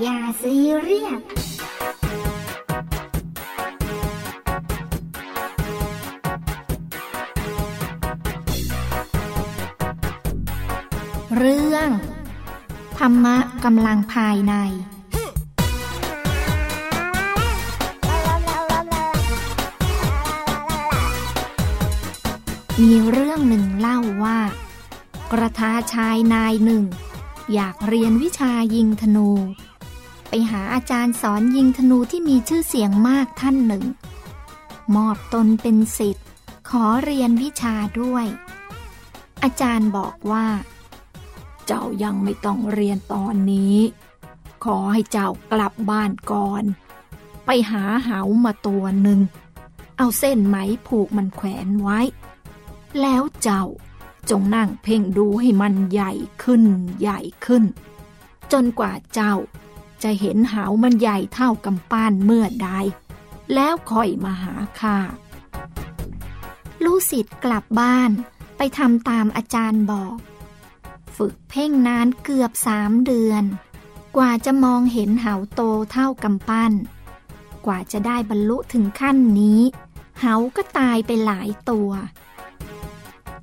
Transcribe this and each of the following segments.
อย่าซีเรียสเรื่องธรรมะกำลังภายใน มีเรื่องหนึ่งเล่าว่า กระทาชายนายหนึ่ง อยากเรียนวิชายิงธนู หาอาจารย์สอนยิงธนูที่มีชื่อเสียงมากท่านหนึ่ง มอบตนเป็นสิทธิ์ ขอเรียนวิชาด้วย อาจารย์บอกว่า เจ้ายังไม่ต้องเรียนตอนนี้ ขอให้เจ้ากลับบ้านก่อน ไปหาเหามาตัวหนึ่ง เอาเส้นไหมผูกมันแขวนไว้ แล้วเจ้าจงนั่งเพ่งดูให้มันใหญ่ขึ้นใหญ่ขึ้น จนกว่าเจ้า จะเห็นเหามันใหญ่เท่ากำปั้นเมื่อใด แล้วค่อยมาหาข้าลูกศิษย์กลับบ้านไปทำตามอาจารย์บอก ฝึกเพ่งนานเกือบสามเดือน กว่าจะมองเห็นเหาโตเท่ากำปั้น กว่าจะได้บรรลุถึงขั้นนี้ เหาก็ตายไปหลายตัว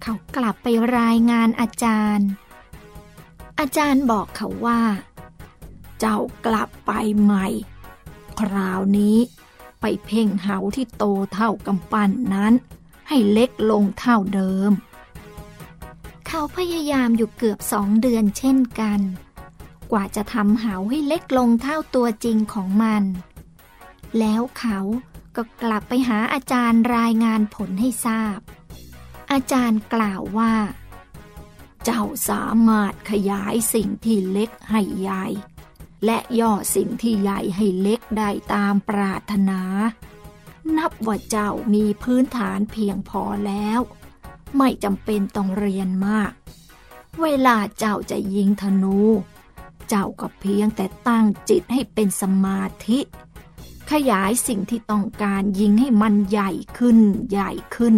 เขากลับไปรายงานอาจารย์ อาจารย์บอกเขาว่า เจ้ากลับไปใหม่ คราวนี้ไปเพ่งเหาที่โตเท่ากำปั้นนั้น ให้เล็กลงเท่าเดิม เขาพยายามอยู่เกือบสองเดือนเช่นกัน กว่าจะทำเหาให้เล็กลงเท่าตัวจริงของมัน แล้วเขาก็กลับไปหาอาจารย์รายงานผลให้ทราบ อาจารย์กล่าวว่า เจ้าสามารถขยายสิ่งที่เล็กให้ใหญ่ และย่อสิ่งที่ใหญ่ให้เล็กได้ตามปรารถนา นับว่าเจ้ามีพื้นฐานเพียงพอแล้ว ไม่จำเป็นต้องเรียนมาก เวลาเจ้าจะยิงธนู เจ้าก็เพียงแต่ตั้งจิตให้เป็นสมาธิ ขยายสิ่งที่ต้องการยิงให้มันใหญ่ขึ้นใหญ่ขึ้น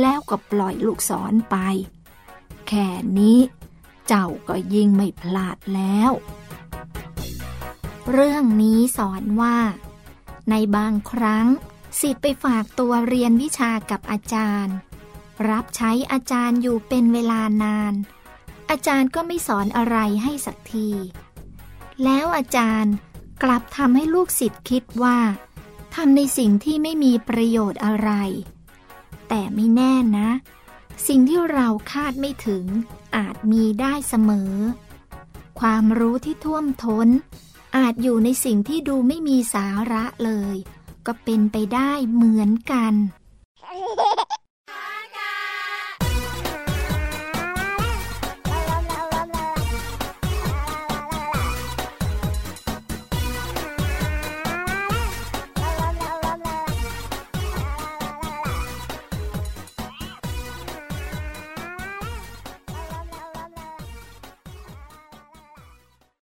แล้วก็ปล่อยลูกศรไป แค่นี้ เจ้าก็ยิงไม่พลาดแล้ว เรื่องนี้สอนว่า ในบางครั้งสิทธิ์ไปฝากตัวเรียนวิชากับอาจารย์ รับใช้อาจารย์อยู่เป็นเวลานาน อาจารย์ก็ไม่สอนอะไรให้สักที แล้วอาจารย์กลับทำให้ลูกศิษย์คิดว่าทำในสิ่งที่ไม่มีประโยชน์อะไร แต่ไม่แน่นะ สิ่งที่เราคาดไม่ถึงอาจมีได้เสมอ ความรู้ที่ท่วมทน้น อาจอยู่ในสิ่งที่ดูไม่มีสาระเลย ก็เป็นไปได้เหมือนกัน